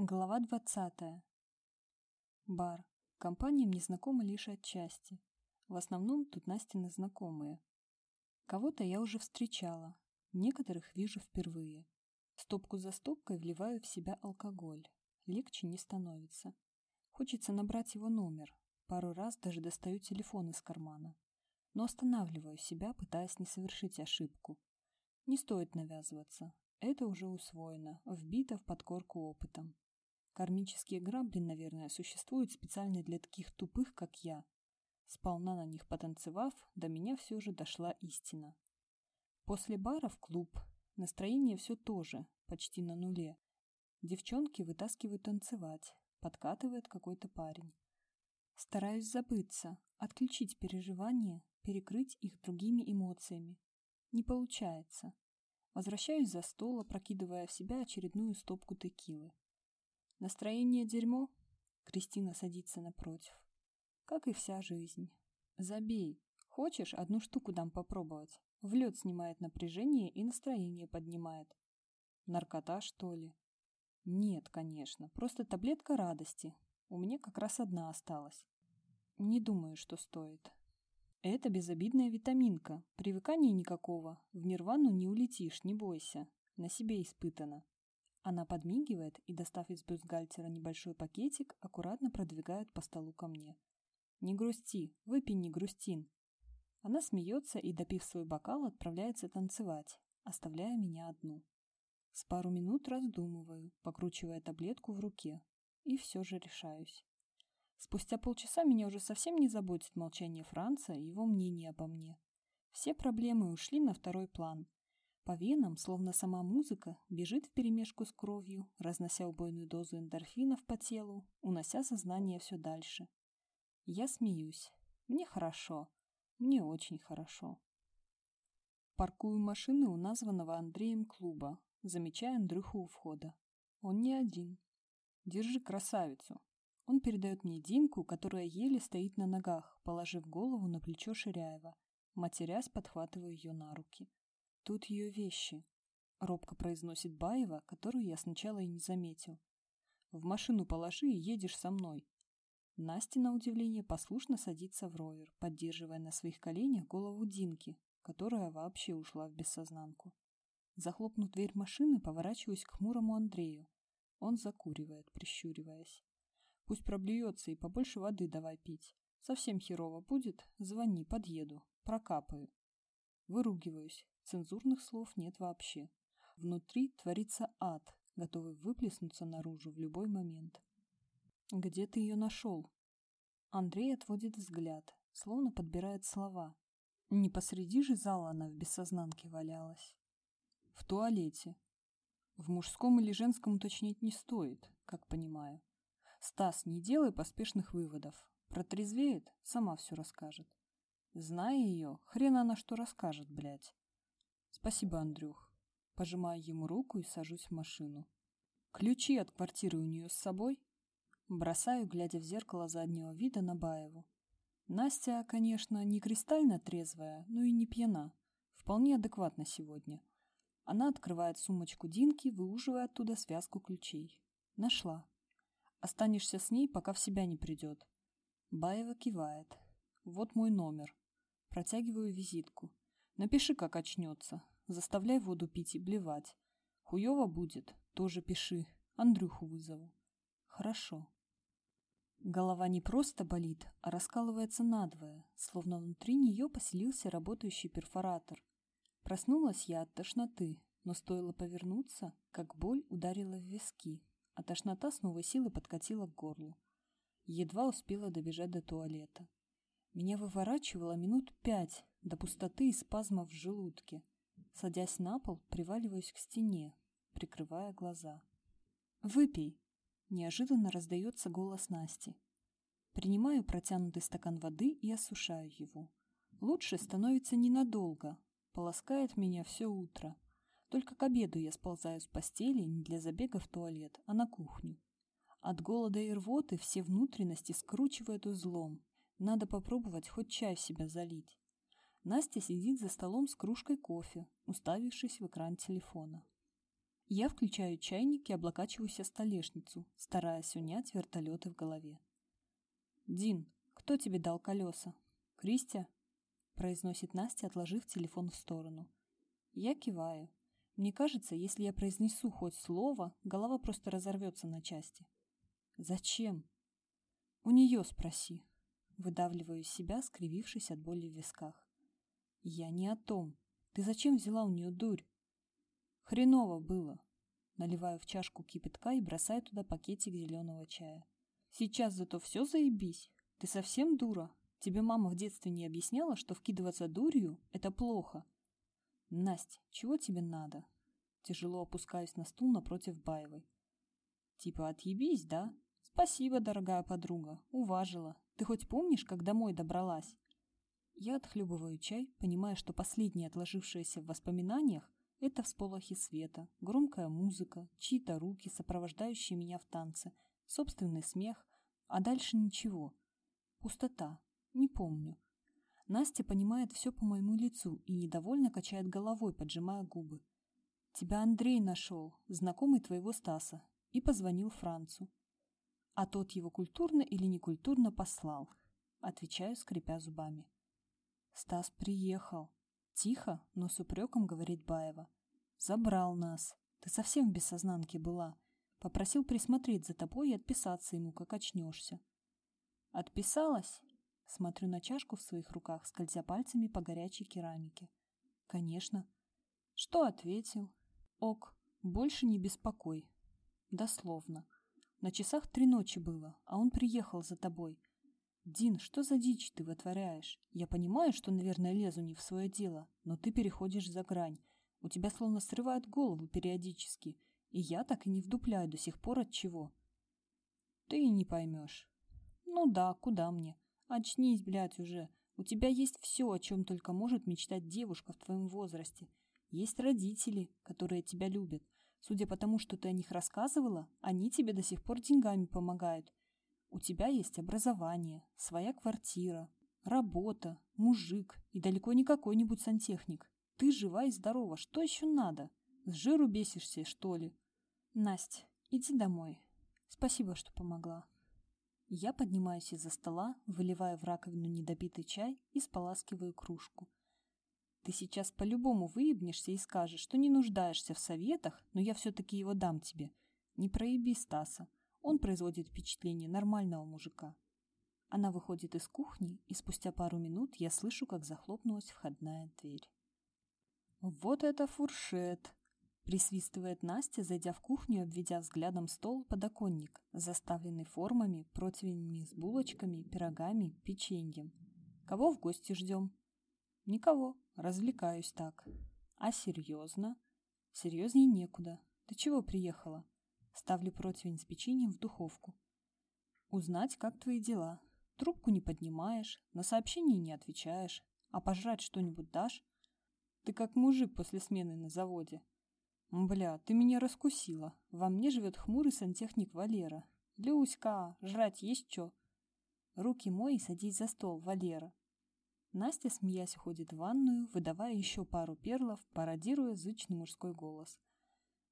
Глава 20. Бар. Компания мне знакома лишь отчасти. В основном тут Настины знакомые. Кого-то я уже встречала, некоторых вижу впервые. Стопку за стопкой вливаю в себя алкоголь. Легче не становится. Хочется набрать его номер. Пару раз даже достаю телефон из кармана. Но останавливаю себя, пытаясь не совершить ошибку. Не стоит навязываться. Это уже усвоено, вбито в подкорку опытом. Кармические грабли, наверное, существуют специально для таких тупых, как я. Сполна на них потанцевав, до меня все же дошла истина. После бара в клуб. Настроение все тоже, почти на нуле. Девчонки вытаскивают танцевать. Подкатывает какой-то парень. Стараюсь забыться, отключить переживания, перекрыть их другими эмоциями. Не получается. Возвращаюсь за стол, опрокидывая в себя очередную стопку текилы. Настроение дерьмо? Кристина садится напротив. Как и вся жизнь. Забей. Хочешь, одну штуку дам попробовать? В лед снимает напряжение и настроение поднимает. Наркота, что ли? Нет, конечно. Просто таблетка радости. У меня как раз одна осталась. Не думаю, что стоит. Это безобидная витаминка. Привыкания никакого. В нирвану не улетишь, не бойся. На себе испытано. Она подмигивает и, достав из бюстгальтера небольшой пакетик, аккуратно продвигает по столу ко мне. «Не грусти, выпей не грустин». Она смеется и, допив свой бокал, отправляется танцевать, оставляя меня одну. С пару минут раздумываю, покручивая таблетку в руке, и все же решаюсь. Спустя полчаса меня уже совсем не заботит молчание Франца и его мнение обо мне. Все проблемы ушли на второй план, по венам, словно сама музыка, бежит вперемешку с кровью, разнося убойную дозу эндорфинов по телу, унося сознание все дальше. Я смеюсь. Мне хорошо. Мне очень хорошо. Паркую машины у названного Андреем клуба, замечая Андрюху у входа. Он не один. Держи красавицу. Он передает мне Динку, которая еле стоит на ногах, положив голову на плечо Ширяева. Матерясь, подхватываю ее на руки. Тут ее вещи, робко произносит Баева, которую я сначала и не заметил. В машину положи и едешь со мной. Настя, на удивление, послушно садится в ровер, поддерживая на своих коленях голову Динки, которая вообще ушла в бессознанку. Захлопнув дверь машины, поворачиваюсь к хмурому Андрею. Он закуривает, прищуриваясь. Пусть проблюется и побольше воды давай пить. Совсем херово будет, звони, подъеду, прокапаю. Выругиваюсь, Цензурных слов нет вообще. Внутри творится ад, готовый выплеснуться наружу в любой момент. «Где ты ее нашел?» Андрей отводит взгляд, словно подбирает слова. Не посреди же зала она в бессознанке валялась. В туалете. В мужском или женском уточнить не стоит, как понимаю. Стас, не делай поспешных выводов. Протрезвеет, сама все расскажет. Зная ее, хрен она что расскажет, блядь. Спасибо, Андрюх. Пожимаю ему руку и сажусь в машину. Ключи от квартиры у нее с собой? Бросаю, глядя в зеркало заднего вида на Баеву. Настя, конечно, не кристально трезвая, но и не пьяна. Вполне адекватна сегодня. Она открывает сумочку Динки, выуживая оттуда связку ключей. Нашла. Останешься с ней, пока в себя не придет. Баева кивает. Вот мой номер. Протягиваю визитку. Напиши, как очнется. Заставляй воду пить и блевать. Хуево будет, тоже пиши. Андрюху вызову. Хорошо. Голова не просто болит, а раскалывается надвое, словно внутри нее поселился работающий перфоратор. Проснулась я от тошноты, но стоило повернуться, как боль ударила в виски, а тошнота с новой силой подкатила к горлу. Едва успела добежать до туалета. Меня выворачивало минут пять, до пустоты и спазмов в желудке. Садясь на пол, приваливаюсь к стене, прикрывая глаза. «Выпей!» – неожиданно раздается голос Насти. Принимаю протянутый стакан воды и осушаю его. Лучше становится ненадолго, полоскает меня все утро. Только к обеду я сползаю с постели не для забега в туалет, а на кухню. От голода и рвоты все внутренности скручивают узлом. Надо попробовать хоть чай в себя залить. Настя сидит за столом с кружкой кофе, уставившись в экран телефона. Я включаю чайник и облокачиваюсь о столешницу, стараясь унять вертолеты в голове. «Дин, кто тебе дал колеса? Кристия?» произносит Настя, отложив телефон в сторону. Я киваю. Мне кажется, если я произнесу хоть слово, голова просто разорвется на части. «Зачем?» «У нее спроси». Выдавливаю из себя, скривившись от боли в висках. «Я не о том. Ты зачем взяла у нее дурь?» «Хреново было». Наливаю в чашку кипятка и бросаю туда пакетик зеленого чая. «Сейчас зато все заебись. Ты совсем дура? Тебе мама в детстве не объясняла, что вкидываться дурью – это плохо?» «Насть, чего тебе надо?» Тяжело опускаюсь на стул напротив Баевой. «Типа отъебись, да? Спасибо, дорогая подруга, уважила. Ты хоть помнишь, как домой добралась?» Я отхлебываю чай, понимая, что последнее отложившееся в воспоминаниях – это всполохи света, громкая музыка, чьи-то руки, сопровождающие меня в танце, собственный смех, а дальше ничего. Пустота. Не помню. Настя понимает все по моему лицу и недовольно качает головой, поджимая губы. «Тебя Андрей нашел, знакомый твоего Стаса, и позвонил Францу. А тот его культурно или некультурно послал». Отвечаю, скрипя зубами. «Стас приехал». Тихо, но с упреком говорит Баева. «Забрал нас. Ты совсем в бессознанке была. Попросил присмотреть за тобой и отписаться ему, как очнешься». «Отписалась?» Смотрю на чашку в своих руках, скользя пальцами по горячей керамике. «Конечно». «Что ответил?» «Ок, больше не беспокой». «Дословно. На часах три ночи было, а он приехал за тобой. Дин, что за дичь ты вытворяешь? Я понимаю, что, наверное, лезу не в свое дело, но ты переходишь за грань. У тебя словно срывает голову периодически, и я так и не вдупляю до сих пор от чего». «Ты и не поймешь». «Ну да, куда мне?» Очнись, блядь, уже. У тебя есть все, о чем только может мечтать девушка в твоем возрасте. Есть родители, которые тебя любят. Судя по тому, что ты о них рассказывала, они тебе до сих пор деньгами помогают. У тебя есть образование, своя квартира, работа, мужик и далеко не какой-нибудь сантехник. Ты жива и здорова, что еще надо? С жиру бесишься, что ли? Настя, иди домой. Спасибо, что помогла. Я поднимаюсь из-за стола, выливаю в раковину недопитый чай и споласкиваю кружку. Ты сейчас по-любому выебнешься и скажешь, что не нуждаешься в советах, но я все-таки его дам тебе. Не проеби Стаса. Он производит впечатление нормального мужика. Она выходит из кухни, и спустя пару минут я слышу, как захлопнулась входная дверь. «Вот это фуршет!» Присвистывает Настя, зайдя в кухню, обведя взглядом стол подоконник, заставленный формами, противнями с булочками, пирогами, печеньем. Кого в гости ждем? Никого. Развлекаюсь так. А серьезно? Серьезней некуда. Ты чего приехала? Ставлю противень с печеньем в духовку. Узнать, как твои дела. Трубку не поднимаешь, на сообщения не отвечаешь, а пожрать что-нибудь дашь? Ты как мужик после смены на заводе. «Бля, ты меня раскусила. Во мне живет хмурый сантехник Валера. Люська, жрать есть чё?» «Руки мой и садись за стол, Валера». Настя, смеясь, уходит в ванную, выдавая еще пару перлов, пародируя зычный мужской голос.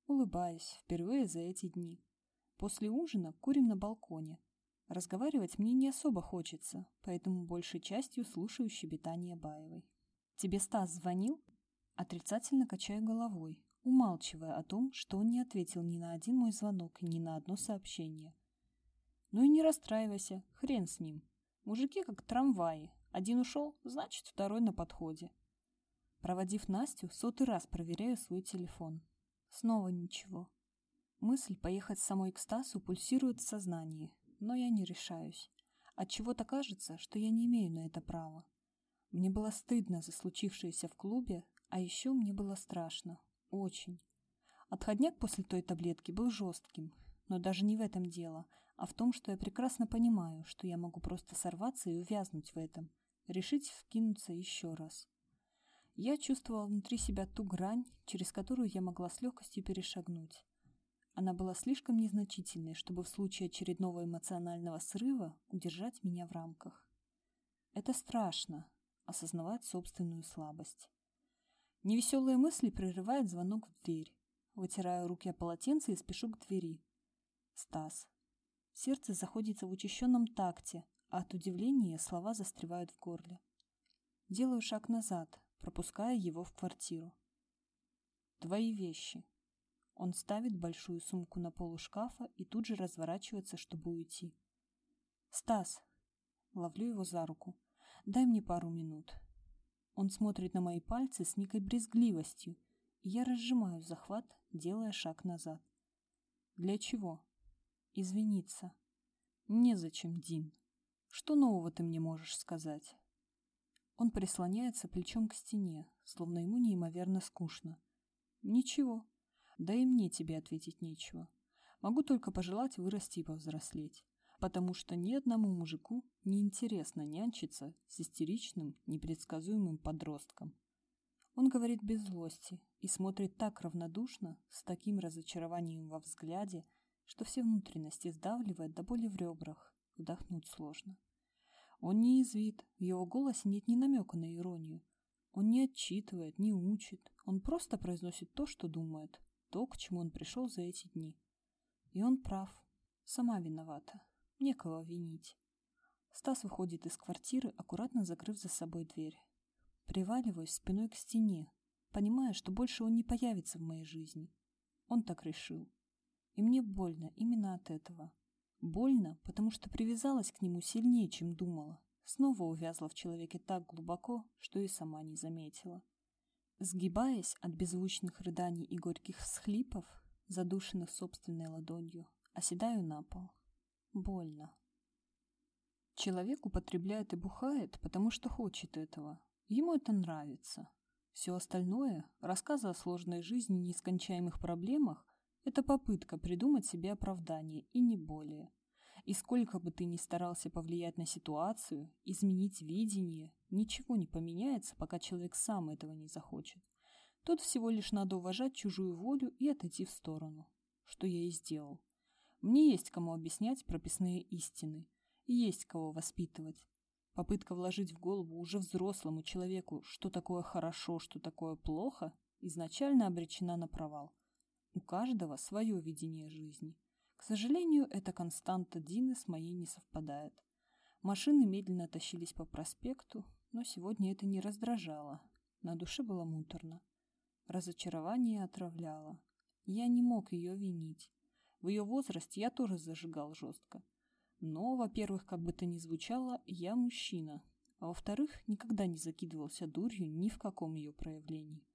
Улыбаюсь, впервые за эти дни. После ужина курим на балконе. Разговаривать мне не особо хочется, поэтому большей частью слушаю щебетание Баевой. «Тебе Стас звонил?» Отрицательно качаю головой, умалчивая о том, что он не ответил ни на один мой звонок, ни на одно сообщение. Ну и не расстраивайся, хрен с ним. Мужики как трамваи. Один ушел, значит, второй на подходе. Проводив Настю, сотый раз проверяю свой телефон. Снова ничего. Мысль поехать самой к Стасу пульсирует в сознании, но я не решаюсь. Отчего-то кажется, что я не имею на это права. Мне было стыдно за случившееся в клубе, а еще мне было страшно, очень. Отходняк после той таблетки был жестким, но даже не в этом дело, а в том, что я прекрасно понимаю, что я могу просто сорваться и увязнуть в этом, решить вкинуться еще раз. Я чувствовала внутри себя ту грань, через которую я могла с легкостью перешагнуть. Она была слишком незначительной, чтобы в случае очередного эмоционального срыва удержать меня в рамках. Это страшно – осознавать собственную слабость. Невеселые мысли прерывает звонок в дверь. Вытираю руки о полотенце и спешу к двери. Стас. Сердце заходится в учащенном такте, а от удивления слова застревают в горле. Делаю шаг назад, пропуская его в квартиру. Твои вещи. Он ставит большую сумку на полу шкафа и тут же разворачивается, чтобы уйти. «Стас!» Ловлю его за руку. «Дай мне пару минут». Он смотрит на мои пальцы с некой брезгливостью, и я разжимаю захват, делая шаг назад. «Для чего?» «Извиниться». «Незачем, Дин. Что нового ты мне можешь сказать?» Он прислоняется плечом к стене, словно ему неимоверно скучно. «Ничего. Да и мне тебе ответить нечего. Могу только пожелать вырасти и повзрослеть, потому что ни одному мужику не интересно нянчиться с истеричным, непредсказуемым подростком. Он говорит без злости и смотрит так равнодушно, с таким разочарованием во взгляде, что все внутренности сдавливает до боли в ребрах, вдохнуть сложно. Он не извит, в его голосе нет ни намека на иронию. Он не отчитывает, не учит, он просто произносит то, что думает, то, к чему он пришел за эти дни. И он прав. Сама виновата. Некого винить. Стас выходит из квартиры, аккуратно закрыв за собой дверь. Приваливаюсь спиной к стене, понимая, что больше он не появится в моей жизни. Он так решил. И мне больно именно от этого. Больно, потому что привязалась к нему сильнее, чем думала. Снова увязла в человеке так глубоко, что и сама не заметила. Сгибаясь от беззвучных рыданий и горьких всхлипов, задушенных собственной ладонью, оседаю на пол. Больно. Человек употребляет и бухает, потому что хочет этого. Ему это нравится. Все остальное, рассказы о сложной жизни и нескончаемых проблемах, это попытка придумать себе оправдание и не более. И сколько бы ты ни старался повлиять на ситуацию, изменить видение, ничего не поменяется, пока человек сам этого не захочет. Тут всего лишь надо уважать чужую волю и отойти в сторону. Что я и сделал. Мне есть кому объяснять прописные истины. И есть кого воспитывать. Попытка вложить в голову уже взрослому человеку, что такое хорошо, что такое плохо, изначально обречена на провал. У каждого свое видение жизни. К сожалению, эта константа Дины с моей не совпадает. Машины медленно тащились по проспекту, но сегодня это не раздражало. На душе было муторно. Разочарование отравляло. Я не мог ее винить. В ее возрасте я тоже зажигал жестко. Но, во-первых, как бы то ни звучало, я мужчина. А во-вторых, никогда не закидывался дурью ни в каком ее проявлении.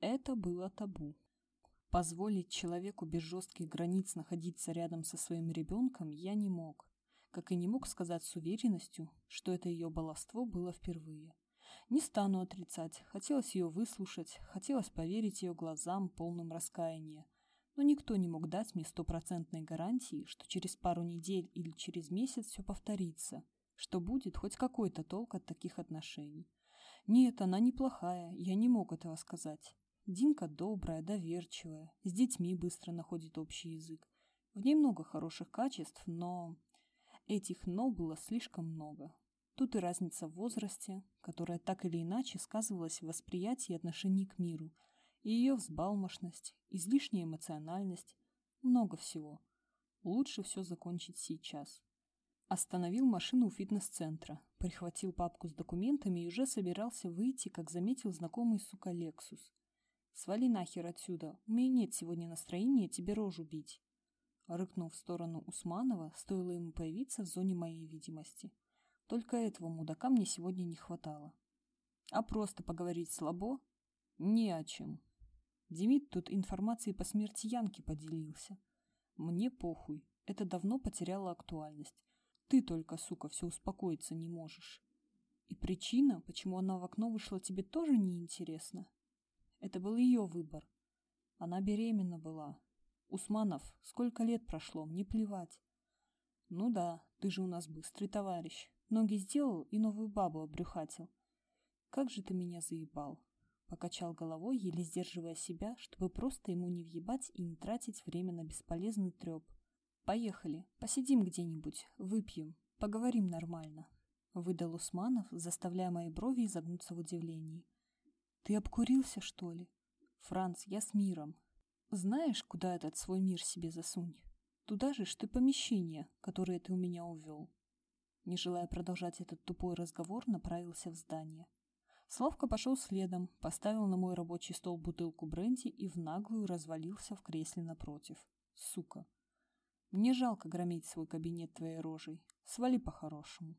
Это было табу. Позволить человеку без жестких границ находиться рядом со своим ребенком я не мог, как и не мог сказать с уверенностью, что это ее баловство было впервые. Не стану отрицать, хотелось ее выслушать, хотелось поверить ее глазам, полным раскаяния, но никто не мог дать мне стопроцентной гарантии, что через пару недель или через месяц все повторится, что будет хоть какой-то толк от таких отношений. Нет, она неплохая, я не мог этого сказать. Динка добрая, доверчивая, с детьми быстро находит общий язык. В ней много хороших качеств, но... Этих «но» было слишком много. Тут и разница в возрасте, которая так или иначе сказывалась в восприятии отношений к миру, и ее взбалмошность, излишняя эмоциональность, много всего. Лучше все закончить сейчас. Остановил машину у фитнес-центра, прихватил папку с документами и уже собирался выйти, как заметил знакомый, сука, Лексус. «Свали нахер отсюда, у меня нет сегодня настроения тебе рожу бить». Рыкнул в сторону Усманова, стоило ему появиться в зоне моей видимости. Только этого мудака мне сегодня не хватало. А просто поговорить слабо? Не о чем. Демид тут информацией по смерти Янки поделился. Мне похуй, это давно потеряло актуальность. Ты только, сука, все успокоиться не можешь. И причина, почему она в окно вышла, тебе тоже не интересна? Это был ее выбор. Она беременна была. Усманов, сколько лет прошло, мне плевать. Ну да, ты же у нас быстрый товарищ. Ноги сделал и новую бабу обрюхатил. Как же ты меня заебал. Покачал головой, еле сдерживая себя, чтобы просто ему не въебать и не тратить время на бесполезный треп. Поехали, посидим где-нибудь, выпьем, поговорим нормально. Выдал Усманов, заставляя мои брови изогнуться в удивлении. «Ты обкурился, что ли?» «Франц, я с миром». Знаешь, куда этот свой мир себе засунь? Туда же, что и помещение, которое ты у меня увел. Не желая продолжать этот тупой разговор, направился в здание. Славка пошел следом, поставил на мой рабочий стол бутылку бренди и в наглую развалился в кресле напротив. Сука. Мне жалко громить свой кабинет твоей рожей. Свали по-хорошему.